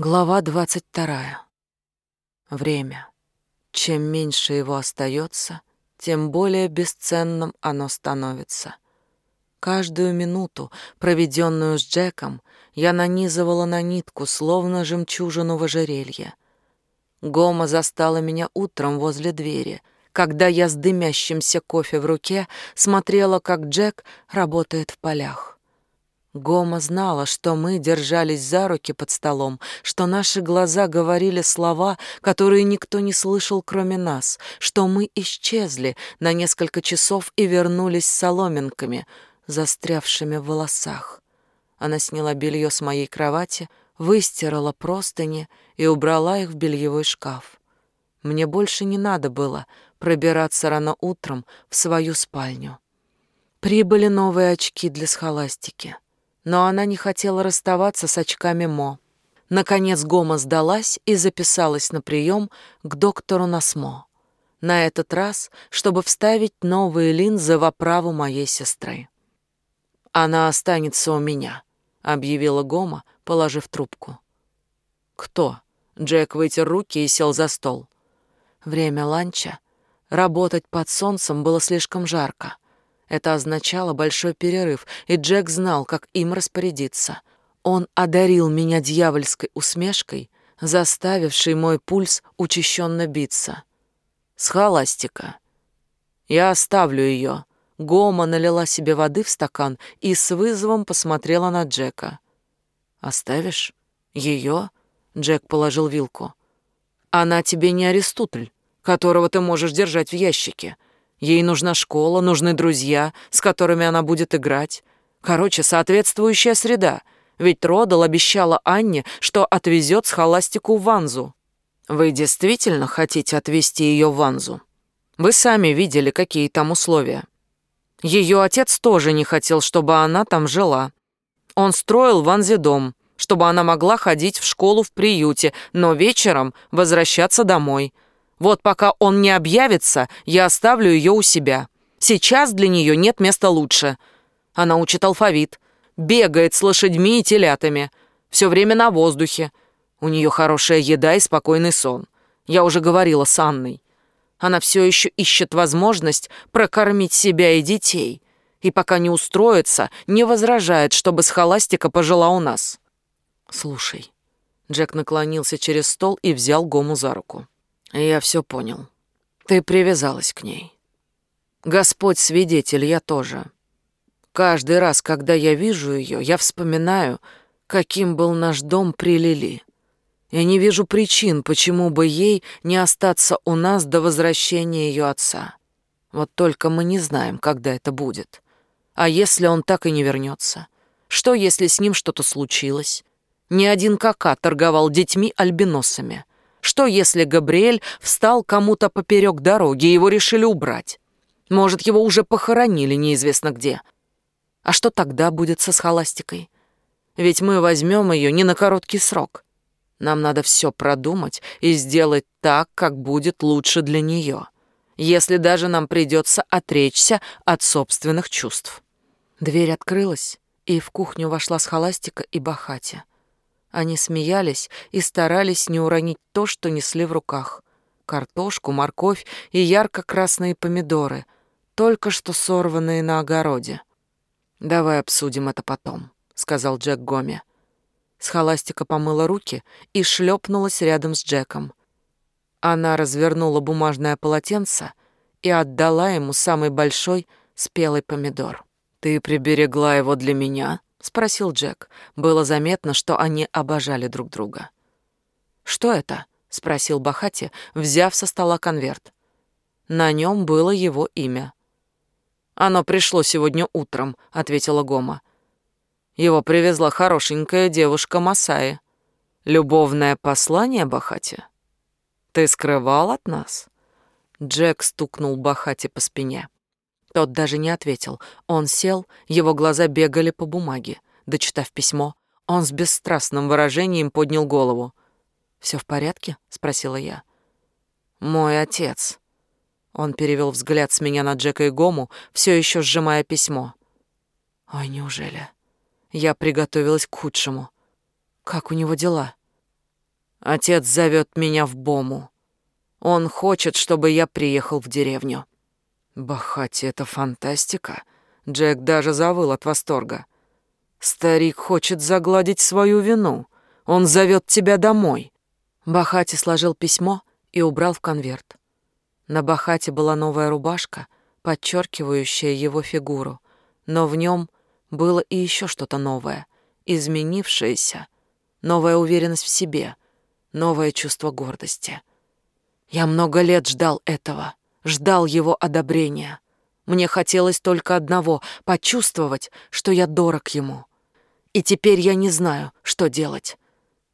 Глава двадцать вторая. Время. Чем меньше его остается, тем более бесценным оно становится. Каждую минуту, проведенную с Джеком, я нанизывала на нитку, словно жемчужину в ожерелье. Гома застала меня утром возле двери, когда я с дымящимся кофе в руке смотрела, как Джек работает в полях. Гома знала, что мы держались за руки под столом, что наши глаза говорили слова, которые никто не слышал, кроме нас, что мы исчезли на несколько часов и вернулись с соломинками, застрявшими в волосах. Она сняла белье с моей кровати, выстирала простыни и убрала их в бельевой шкаф. Мне больше не надо было пробираться рано утром в свою спальню. Прибыли новые очки для схоластики но она не хотела расставаться с очками Мо. Наконец Гома сдалась и записалась на прием к доктору Насмо. На этот раз, чтобы вставить новые линзы в оправу моей сестры. «Она останется у меня», — объявила Гома, положив трубку. «Кто?» — Джек вытер руки и сел за стол. Время ланча. Работать под солнцем было слишком жарко. Это означало большой перерыв, и Джек знал, как им распорядиться. Он одарил меня дьявольской усмешкой, заставившей мой пульс учащенно биться. «Схоластика. Я оставлю ее». Гома налила себе воды в стакан и с вызовом посмотрела на Джека. «Оставишь? Ее?» Джек положил вилку. «Она тебе не Аристотель, которого ты можешь держать в ящике. Ей нужна школа, нужны друзья, с которыми она будет играть. Короче, соответствующая среда. Ведь Родал обещала Анне, что отвезет схоластику в Ванзу. Вы действительно хотите отвезти ее в Ванзу? Вы сами видели, какие там условия. Ее отец тоже не хотел, чтобы она там жила. Он строил в Ванзе дом, чтобы она могла ходить в школу в приюте, но вечером возвращаться домой – вот пока он не объявится, я оставлю ее у себя. Сейчас для нее нет места лучше. Она учит алфавит, бегает с лошадьми и телятами, все время на воздухе. У нее хорошая еда и спокойный сон. Я уже говорила с Анной. Она все еще ищет возможность прокормить себя и детей. И пока не устроится, не возражает, чтобы схоластика пожила у нас. Слушай. Джек наклонился через стол и взял Гому за руку. Я все понял. Ты привязалась к ней. Господь свидетель, я тоже. Каждый раз, когда я вижу ее, я вспоминаю, каким был наш дом при Лили. Я не вижу причин, почему бы ей не остаться у нас до возвращения ее отца. Вот только мы не знаем, когда это будет. А если он так и не вернется? Что, если с ним что-то случилось? Ни один кака торговал детьми-альбиносами. Что, если Габриэль встал кому-то поперек дороги, его решили убрать? Может, его уже похоронили неизвестно где. А что тогда будет со схоластикой? Ведь мы возьмем ее не на короткий срок. Нам надо все продумать и сделать так, как будет лучше для нее, если даже нам придется отречься от собственных чувств. Дверь открылась, и в кухню вошла схоластика и Бахати. Они смеялись и старались не уронить то, что несли в руках. Картошку, морковь и ярко-красные помидоры, только что сорванные на огороде. «Давай обсудим это потом», — сказал Джек Гоми. Схоластика помыла руки и шлепнулась рядом с Джеком. Она развернула бумажное полотенце и отдала ему самый большой спелый помидор. «Ты приберегла его для меня?» — спросил Джек. Было заметно, что они обожали друг друга. «Что это?» — спросил Бахати, взяв со стола конверт. На нем было его имя. «Оно пришло сегодня утром», — ответила Гома. «Его привезла хорошенькая девушка Масаи. Любовное послание, Бахати? Ты скрывал от нас?» Джек стукнул Бахати по спине. Тот даже не ответил. Он сел, его глаза бегали по бумаге. Дочитав письмо, он с бесстрастным выражением поднял голову. «Все в порядке?» — спросила я. «Мой отец». Он перевел взгляд с меня на Джека и Гому, все еще сжимая письмо. «Ой, неужели?» Я приготовилась к худшему. «Как у него дела?» Отец зовет меня в Бому. Он хочет, чтобы я приехал в деревню. Бахати, это фантастика. Джек даже завыл от восторга. Старик хочет загладить свою вину. Он зовет тебя домой. Бахати сложил письмо и убрал в конверт. На Бахате была новая рубашка, подчеркивающая его фигуру, но в нем было и еще что-то новое, изменившееся, новая уверенность в себе, новое чувство гордости. Я много лет ждал этого ждал его одобрения. Мне хотелось только одного — почувствовать, что я дорог ему. И теперь я не знаю, что делать.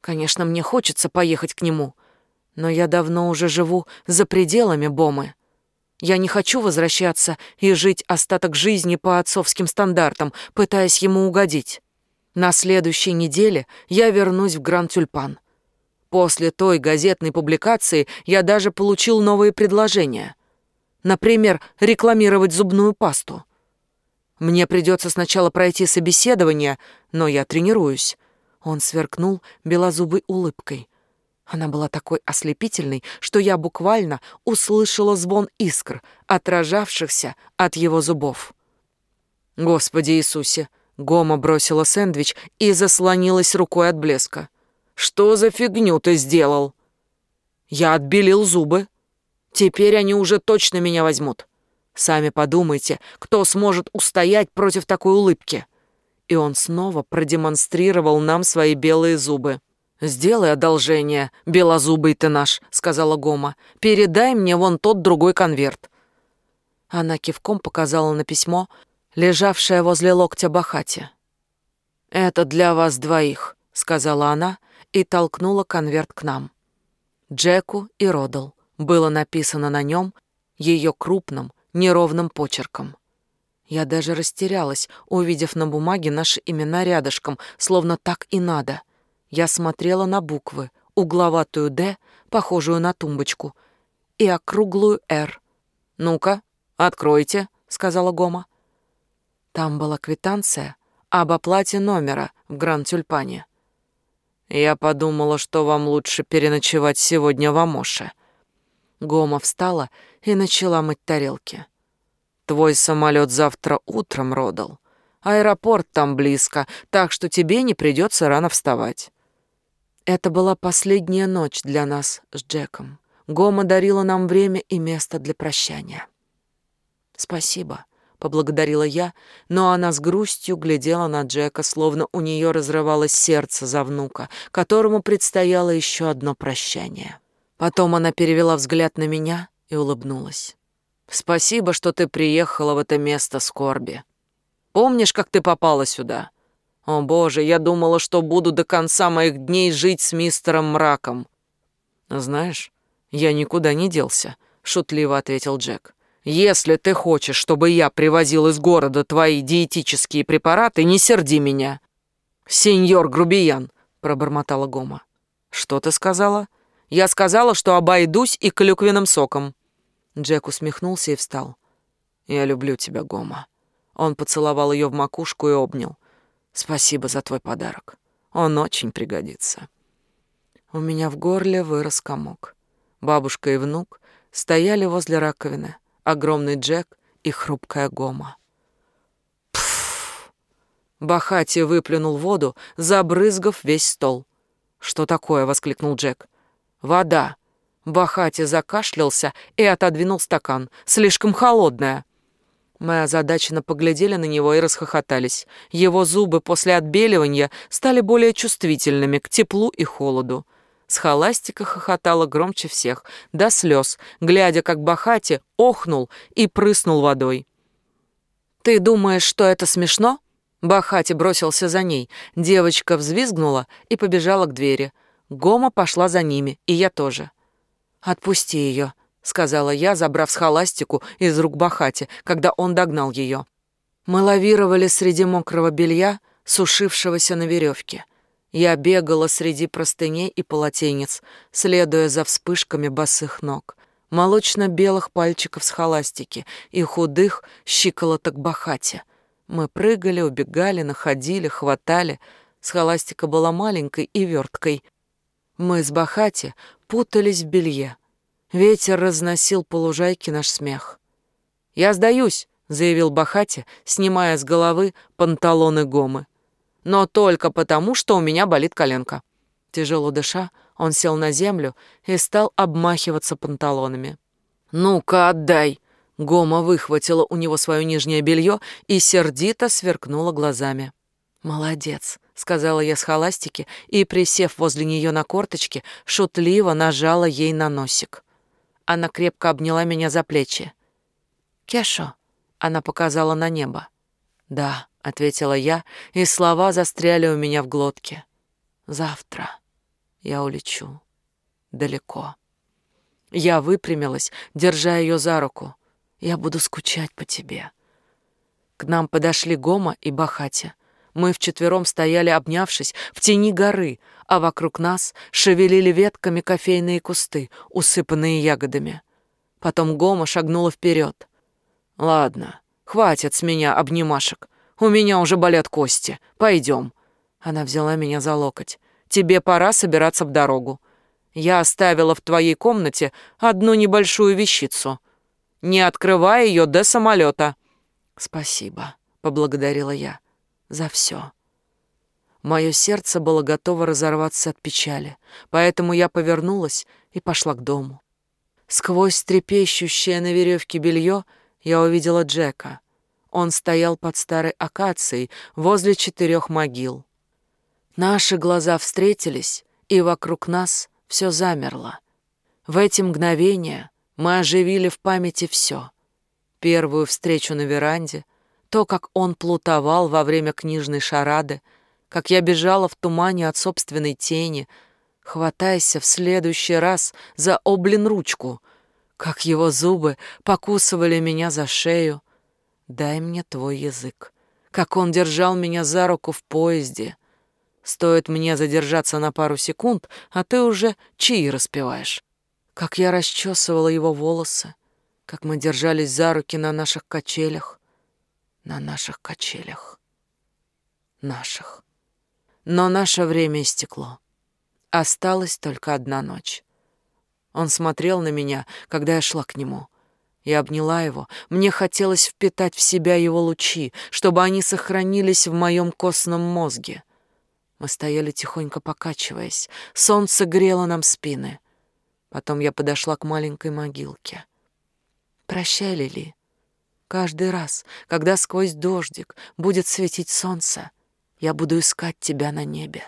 Конечно, мне хочется поехать к нему, но я давно уже живу за пределами Бомы. Я не хочу возвращаться и жить остаток жизни по отцовским стандартам, пытаясь ему угодить. На следующей неделе я вернусь в Гранд-Тюльпан. После той газетной публикации я даже получил новые предложения — Например, рекламировать зубную пасту. Мне придется сначала пройти собеседование, но я тренируюсь. Он сверкнул белозубой улыбкой. Она была такой ослепительной, что я буквально услышала звон искр, отражавшихся от его зубов. Господи Иисусе! Гома бросила сэндвич и заслонилась рукой от блеска. «Что за фигню ты сделал?» «Я отбелил зубы», Теперь они уже точно меня возьмут. Сами подумайте, кто сможет устоять против такой улыбки. И он снова продемонстрировал нам свои белые зубы. «Сделай одолжение, белозубый ты наш», — сказала Гома. «Передай мне вон тот другой конверт». Она кивком показала на письмо, лежавшее возле локтя Бахати. «Это для вас двоих», — сказала она и толкнула конверт к нам. Джеку и Родал было написано на нем ее крупным, неровным почерком. Я даже растерялась, увидев на бумаге наши имена рядышком, словно так и надо. Я смотрела на буквы, угловатую «Д», похожую на тумбочку, и округлую «Р». «Ну-ка, откройте», — сказала Гома. Там была квитанция об оплате номера в Гранд-Тюльпане. «Я подумала, что вам лучше переночевать сегодня в Амоше», Гома встала и начала мыть тарелки. «Твой самолет завтра утром родал. Аэропорт там близко, так что тебе не придется рано вставать». Это была последняя ночь для нас с Джеком. Гома дарила нам время и место для прощания. «Спасибо», — поблагодарила я, но она с грустью глядела на Джека, словно у нее разрывалось сердце за внука, которому предстояло еще одно прощание. Потом она перевела взгляд на меня и улыбнулась. «Спасибо, что ты приехала в это место скорби. Помнишь, как ты попала сюда? О, боже, я думала, что буду до конца моих дней жить с мистером Мраком». «Знаешь, я никуда не делся», — шутливо ответил Джек. «Если ты хочешь, чтобы я привозил из города твои диетические препараты, не серди меня». «Сеньор Грубиян», — пробормотала Гома. «Что ты сказала?» Я сказала, что обойдусь и клюквенным соком». Джек усмехнулся и встал. «Я люблю тебя, Гома». Он поцеловал ее в макушку и обнял. «Спасибо за твой подарок. Он очень пригодится». У меня в горле вырос комок. Бабушка и внук стояли возле раковины, огромный Джек и хрупкая Гома. Пф! Бахати выплюнул воду, забрызгав весь стол. «Что такое?» — воскликнул Джек. «Вода». Бахати закашлялся и отодвинул стакан. «Слишком холодная». Мы озадаченно поглядели на него и расхохотались. Его зубы после отбеливания стали более чувствительными к теплу и холоду. Схоластика хохотала громче всех, до слез, глядя, как Бахати охнул и прыснул водой. «Ты думаешь, что это смешно?» Бахати бросился за ней. Девочка взвизгнула и побежала к двери. Гома пошла за ними, и я тоже. «Отпусти ее», — сказала я, забрав схоластику из рук Бахати, когда он догнал ее. Мы лавировали среди мокрого белья, сушившегося на веревке. Я бегала среди простыней и полотенец, следуя за вспышками босых ног, молочно-белых пальчиков с холастики и худых щиколоток Бахати. Мы прыгали, убегали, находили, хватали. Схоластика была маленькой и верткой — Мы с Бахати путались в белье. Ветер разносил по лужайке наш смех. «Я сдаюсь», — заявил Бахати, снимая с головы панталоны Гомы. «Но только потому, что у меня болит коленка». Тяжело дыша, он сел на землю и стал обмахиваться панталонами. «Ну-ка, отдай!» Гома выхватила у него свое нижнее белье и сердито сверкнула глазами. «Молодец», — сказала я с холастики и, присев возле нее на корточке, шутливо нажала ей на носик. Она крепко обняла меня за плечи. «Кешо», — она показала на небо. «Да», — ответила я, и слова застряли у меня в глотке. «Завтра я улечу. Далеко». Я выпрямилась, держа ее за руку. «Я буду скучать по тебе». К нам подошли Гома и Бахати. Мы вчетвером стояли, обнявшись, в тени горы, а вокруг нас шевелили ветками кофейные кусты, усыпанные ягодами. Потом Гома шагнула вперед. «Ладно, хватит с меня обнимашек. У меня уже болят кости. Пойдем». Она взяла меня за локоть. «Тебе пора собираться в дорогу. Я оставила в твоей комнате одну небольшую вещицу. Не открывай ее до самолета». «Спасибо», — поблагодарила я, — «за все». Мое сердце было готово разорваться от печали, поэтому я повернулась и пошла к дому. Сквозь трепещущее на веревке белье я увидела Джека. Он стоял под старой акацией возле четырех могил. Наши глаза встретились, и вокруг нас все замерло. В эти мгновения мы оживили в памяти все. Первую встречу на веранде, то, как он плутовал во время книжной шарады, как я бежала в тумане от собственной тени, хватайся в следующий раз за облин ручку, как его зубы покусывали меня за шею. Дай мне твой язык, как он держал меня за руку в поезде — Стоит мне задержаться на пару секунд, а ты уже чаи распеваешь. Как я расчесывала его волосы, как мы держались за руки на наших качелях. На наших качелях. Наших. Но наше время истекло. Осталась только одна ночь. Он смотрел на меня, когда я шла к нему. Я обняла его. Мне хотелось впитать в себя его лучи, чтобы они сохранились в моем костном мозге. Мы стояли тихонько покачиваясь. Солнце грело нам спины. Потом я подошла к маленькой могилке. «Прощай, Лили. Каждый раз, когда сквозь дождик будет светить солнце, я буду искать тебя на небе.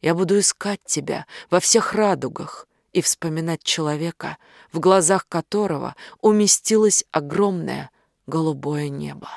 Я буду искать тебя во всех радугах и вспоминать человека, в глазах которого уместилось огромное голубое небо.